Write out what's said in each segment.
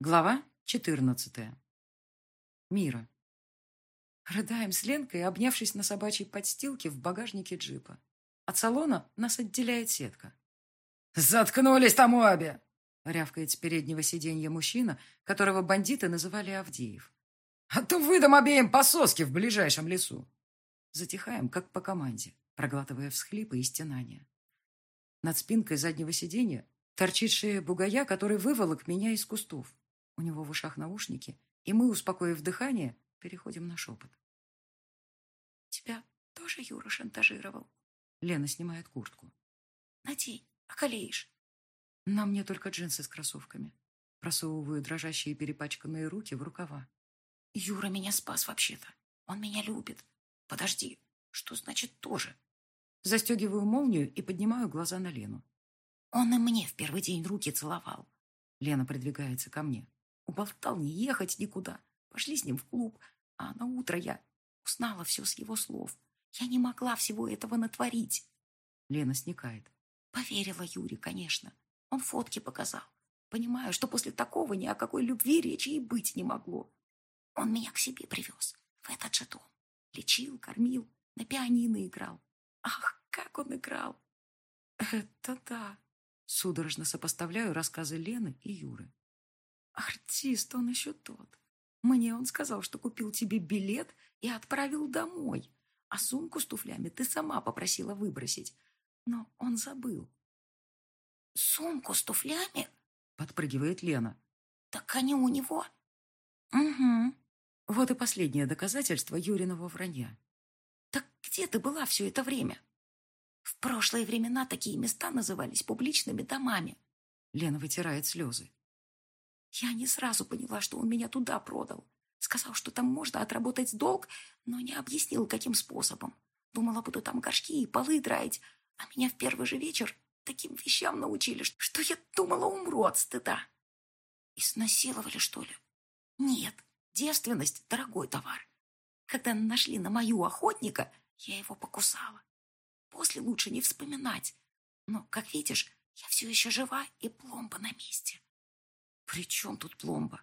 Глава 14. Мира. Рыдаем с Ленкой, обнявшись на собачьей подстилке в багажнике джипа. От салона нас отделяет сетка. «Заткнулись там обе!» — рявкает с переднего сиденья мужчина, которого бандиты называли Авдеев. «А то выдам обеим по соске в ближайшем лесу!» Затихаем, как по команде, проглатывая всхлипы и стенания. Над спинкой заднего сиденья торчит шея бугая, который выволок меня из кустов. У него в ушах наушники, и мы, успокоив дыхание, переходим на шепот. «Тебя тоже Юра шантажировал?» Лена снимает куртку. «Надень, околеешь». На мне только джинсы с кроссовками. Просовываю дрожащие перепачканные руки в рукава. «Юра меня спас вообще-то. Он меня любит. Подожди, что значит тоже?» Застегиваю молнию и поднимаю глаза на Лену. «Он и мне в первый день руки целовал». Лена придвигается ко мне. Уболтал не ехать никуда. Пошли с ним в клуб. А на утро я узнала все с его слов. Я не могла всего этого натворить. Лена сникает. Поверила Юре, конечно. Он фотки показал. Понимаю, что после такого ни о какой любви речи и быть не могло. Он меня к себе привез. В этот же дом. Лечил, кормил, на пианино играл. Ах, как он играл! Это да. Судорожно сопоставляю рассказы Лены и Юры. Артист он еще тот. Мне он сказал, что купил тебе билет и отправил домой. А сумку с туфлями ты сама попросила выбросить. Но он забыл. «Сумку с туфлями?» — подпрыгивает Лена. «Так они у него?» «Угу. Вот и последнее доказательство Юриного вранья». «Так где ты была все это время?» «В прошлые времена такие места назывались публичными домами». Лена вытирает слезы. Я не сразу поняла, что он меня туда продал. Сказал, что там можно отработать долг, но не объяснил, каким способом. Думала, буду там горшки и полы драить, а меня в первый же вечер таким вещам научили, что я думала, умру от стыда. Изнасиловали, что ли? Нет, девственность – дорогой товар. Когда нашли на мою охотника, я его покусала. После лучше не вспоминать. Но, как видишь, я все еще жива и пломба на месте. «При чем тут пломба?»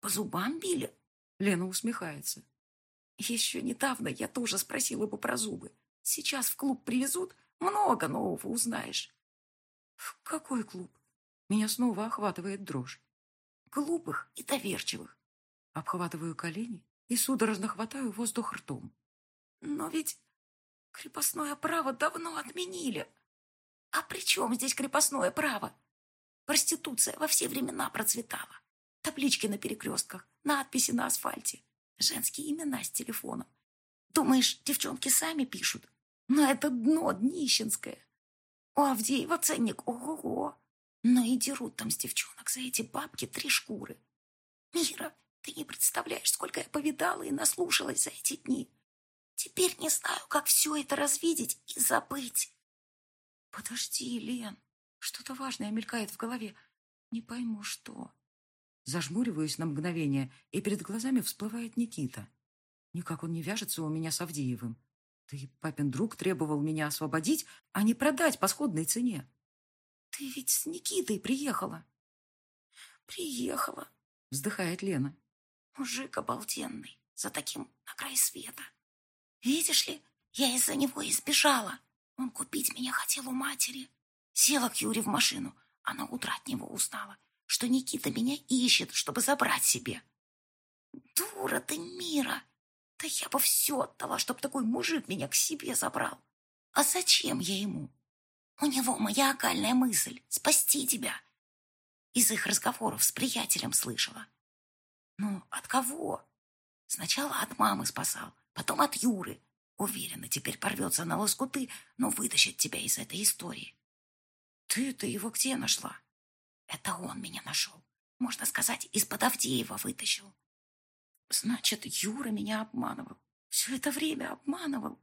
«По зубам били?» Лена усмехается. «Еще недавно я тоже спросила бы про зубы. Сейчас в клуб привезут, много нового узнаешь». «В какой клуб?» Меня снова охватывает дрожь. «Глупых и доверчивых». Обхватываю колени и судорожно хватаю воздух ртом. «Но ведь крепостное право давно отменили. А при чем здесь крепостное право? Проституция во все времена процветала. Таблички на перекрестках, надписи на асфальте, женские имена с телефоном. Думаешь, девчонки сами пишут? Но это дно днищенское. У Авдеева ценник ого-го. Но и дерут там с девчонок за эти бабки три шкуры. Мира, ты не представляешь, сколько я повидала и наслушалась за эти дни. Теперь не знаю, как все это развидеть и забыть. Подожди, Лен, что-то важное мелькает в голове. Не пойму, что. Зажмуриваюсь на мгновение, и перед глазами всплывает Никита. Никак он не вяжется у меня с Авдеевым. Ты, папин друг, требовал меня освободить, а не продать по сходной цене. Ты ведь с Никитой приехала. Приехала, вздыхает Лена. Мужик обалденный, за таким на край света. Видишь ли, я из-за него избежала. Он купить меня хотел у матери. Села к Юре в машину, а на утро от него узнала, что Никита меня ищет, чтобы забрать себе. Дура ты, Мира! Да я бы все отдала, чтобы такой мужик меня к себе забрал. А зачем я ему? У него маниакальная мысль — спасти тебя. Из их разговоров с приятелем слышала. Ну, от кого? Сначала от мамы спасал, потом от Юры. Уверена, теперь порвется на лоскуты, но вытащит тебя из этой истории. Ты-то его где нашла? Это он меня нашел. Можно сказать, из-под Авдеева вытащил. Значит, Юра меня обманывал. Все это время обманывал.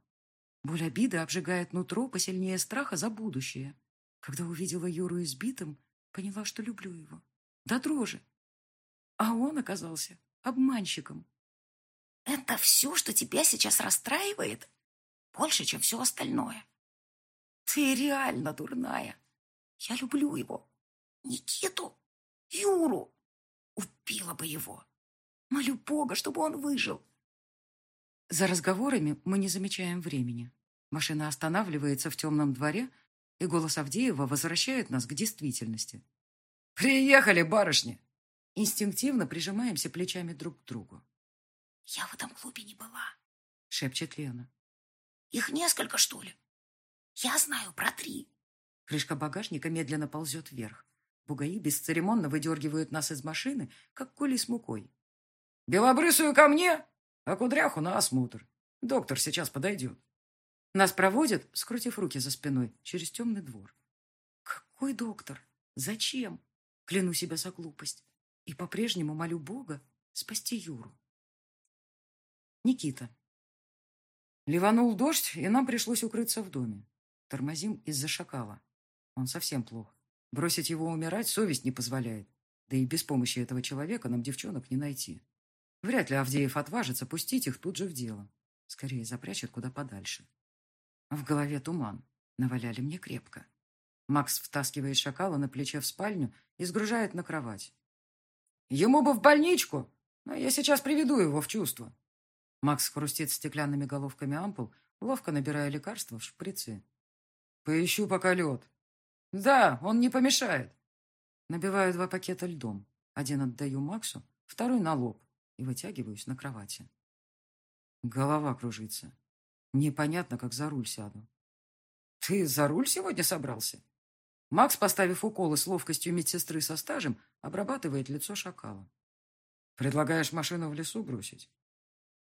Боль обиды обжигает нутро посильнее страха за будущее. Когда увидела Юру избитым, поняла, что люблю его. Да дрожи. А он оказался обманщиком. Это все, что тебя сейчас расстраивает? Больше, чем все остальное. Ты реально дурная. Я люблю его. Никиту, Юру. Убила бы его. Молю Бога, чтобы он выжил. За разговорами мы не замечаем времени. Машина останавливается в темном дворе, и голос Авдеева возвращает нас к действительности. «Приехали, барышни!» Инстинктивно прижимаемся плечами друг к другу. «Я в этом клубе не была», — шепчет Лена. «Их несколько, что ли? Я знаю про три». Крышка багажника медленно ползет вверх. Бугаи бесцеремонно выдергивают нас из машины, как кули с мукой. «Белобрысую ко мне, а кудряху на осмотр. Доктор сейчас подойдет». Нас проводят, скрутив руки за спиной, через темный двор. Какой доктор? Зачем? Кляну себя за глупость. И по-прежнему молю Бога спасти Юру. Никита. Ливанул дождь, и нам пришлось укрыться в доме. Тормозим из-за шакала. Он совсем плох. Бросить его умирать совесть не позволяет. Да и без помощи этого человека нам девчонок не найти. Вряд ли Авдеев отважится пустить их тут же в дело. Скорее запрячет куда подальше. В голове туман. Наваляли мне крепко. Макс втаскивает шакала на плече в спальню и сгружает на кровать. «Ему бы в больничку, но я сейчас приведу его в чувство». Макс хрустит стеклянными головками ампул, ловко набирая лекарства в шприцы. «Поищу пока лед». «Да, он не помешает». Набиваю два пакета льдом. Один отдаю Максу, второй на лоб и вытягиваюсь на кровати. Голова кружится. Непонятно, как за руль сяду. Ты за руль сегодня собрался? Макс, поставив уколы с ловкостью медсестры со стажем, обрабатывает лицо шакала. Предлагаешь машину в лесу бросить?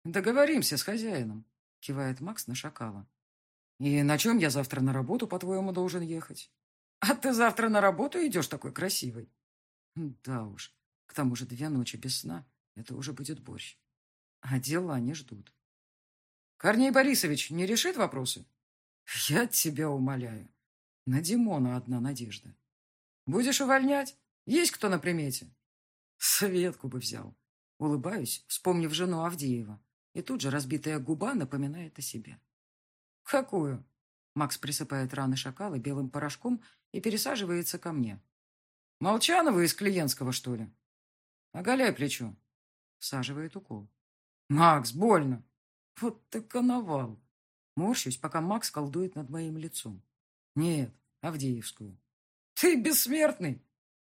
Договоримся с хозяином, кивает Макс на шакала. И на чем я завтра на работу, по-твоему, должен ехать? А ты завтра на работу идешь такой красивый? Да уж, к тому же две ночи без сна — это уже будет борщ. А дела не ждут. Корней Борисович не решит вопросы? Я тебя умоляю. На Димона одна надежда. Будешь увольнять? Есть кто на примете? Светку бы взял. Улыбаюсь, вспомнив жену Авдеева. И тут же разбитая губа напоминает о себе. Какую? Макс присыпает раны шакала белым порошком и пересаживается ко мне. Молчанова из клиентского, что ли? Оголяй плечо. Всаживает укол. Макс, больно. Вот ты коновал. Морщусь, пока Макс колдует над моим лицом. Нет, Авдеевскую. Ты бессмертный.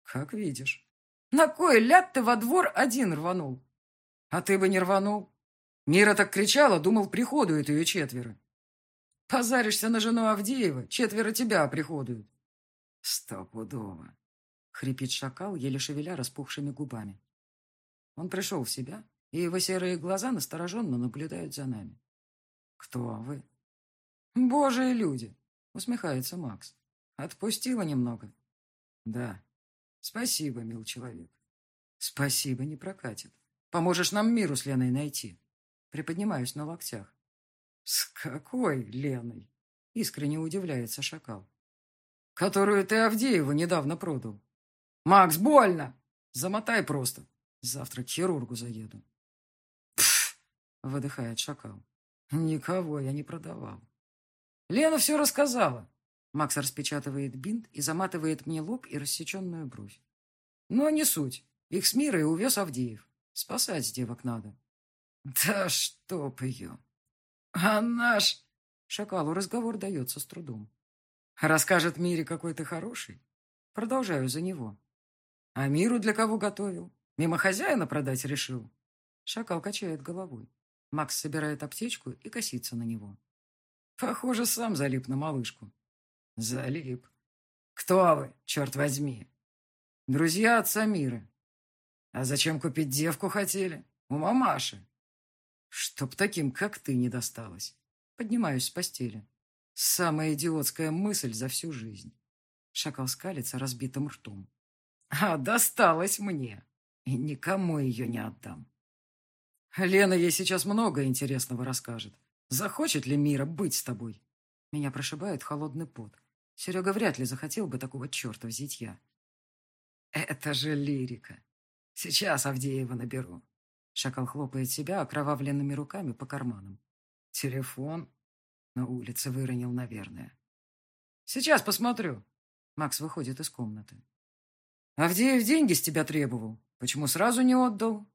Как видишь. На кой ляд ты во двор один рванул? А ты бы не рванул. Мира так кричала, думал, приходуют ее четверо. Позаришься на жену Авдеева, четверо тебя приходуют. Стопудово. Хрипит шакал, еле шевеля распухшими губами. Он пришел в себя, и его серые глаза настороженно наблюдают за нами. «Кто вы?» «Божие люди!» — усмехается Макс. «Отпустила немного?» «Да. Спасибо, мил человек. Спасибо, не прокатит. Поможешь нам миру с Леной найти?» Приподнимаюсь на локтях. «С какой Леной?» — искренне удивляется шакал. «Которую ты Авдееву недавно продал. Макс, больно! Замотай просто. Завтра к хирургу заеду». — выдыхает шакал. «Никого я не продавал». «Лена все рассказала». Макс распечатывает бинт и заматывает мне лоб и рассеченную бровь. «Но не суть. Их с мирой увез Авдеев. Спасать девок надо». «Да чтоб ее!» «А наш...» Шакалу разговор дается с трудом. «Расскажет Мире, какой ты хороший?» Продолжаю за него. «А миру для кого готовил? Мимо хозяина продать решил?» Шакал качает головой. Макс собирает аптечку и косится на него. Похоже, сам залип на малышку. Залип. Кто вы, черт возьми? Друзья отца мира. А зачем купить девку хотели? У мамаши. Чтоб таким, как ты, не досталось. Поднимаюсь с постели. Самая идиотская мысль за всю жизнь. Шакал скалится разбитым ртом. А досталось мне. И никому ее не отдам. Лена ей сейчас много интересного расскажет. Захочет ли Мира быть с тобой? Меня прошибает холодный пот. Серега вряд ли захотел бы такого черта взять я. Это же лирика. Сейчас Авдеева наберу. Шакал хлопает себя окровавленными руками по карманам. Телефон на улице выронил, наверное. Сейчас посмотрю. Макс выходит из комнаты. Авдеев деньги с тебя требовал. Почему сразу не отдал?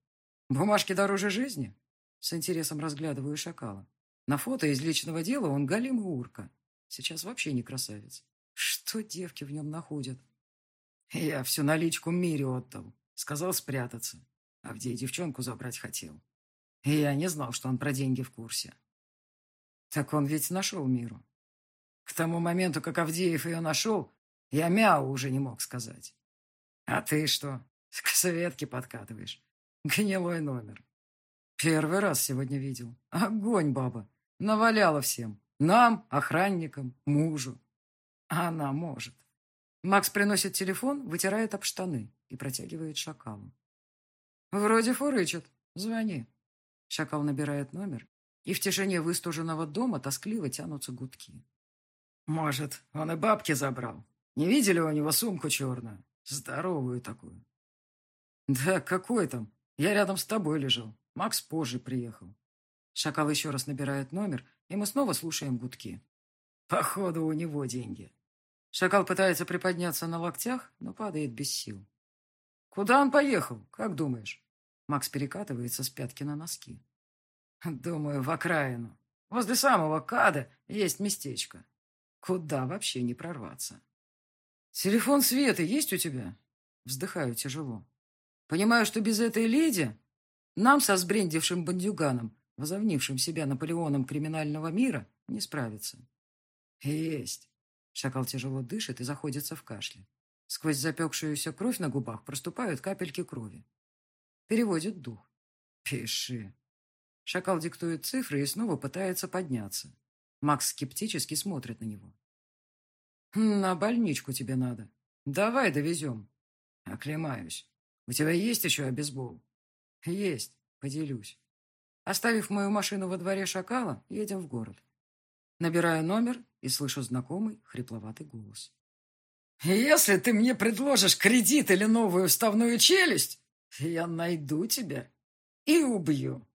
Бумажки дороже жизни? С интересом разглядываю шакала. На фото из личного дела он галим и урка. Сейчас вообще не красавец. Что девки в нем находят? Я всю наличку Мире отдал. Сказал спрятаться. А где девчонку забрать хотел. И я не знал, что он про деньги в курсе. Так он ведь нашел Миру. К тому моменту, как Авдеев ее нашел, я мяу уже не мог сказать. А ты что, к Светке подкатываешь? Гнилой номер. Первый раз сегодня видел. Огонь, баба. Наваляла всем. Нам, охранникам, мужу. Она может. Макс приносит телефон, вытирает об штаны и протягивает шакалу. «Вроде фурычит. Звони». Шакал набирает номер, и в тишине выстуженного дома тоскливо тянутся гудки. «Может, он и бабки забрал. Не видели у него сумку черную? Здоровую такую». «Да какой там? Я рядом с тобой лежал. Макс позже приехал». Шакал еще раз набирает номер, и мы снова слушаем гудки. Походу, у него деньги. Шакал пытается приподняться на локтях, но падает без сил. «Куда он поехал? Как думаешь?» Макс перекатывается с пятки на носки. «Думаю, в окраину. Возле самого Када есть местечко. Куда вообще не прорваться?» «Телефон Светы есть у тебя?» Вздыхаю тяжело. «Понимаю, что без этой леди нам со сбрендившим бандюганом, возовнившим себя Наполеоном криминального мира, не справиться». «Есть. Шакал тяжело дышит и заходится в кашле. Сквозь запекшуюся кровь на губах проступают капельки крови. Переводит дух. «Пиши». Шакал диктует цифры и снова пытается подняться. Макс скептически смотрит на него. «На больничку тебе надо. Давай довезем». «Оклемаюсь. У тебя есть еще обезбол?» «Есть. Поделюсь». Оставив мою машину во дворе шакала, едем в город. Набираю номер и слышу знакомый хрипловатый голос. «Если ты мне предложишь кредит или новую вставную челюсть, я найду тебя и убью».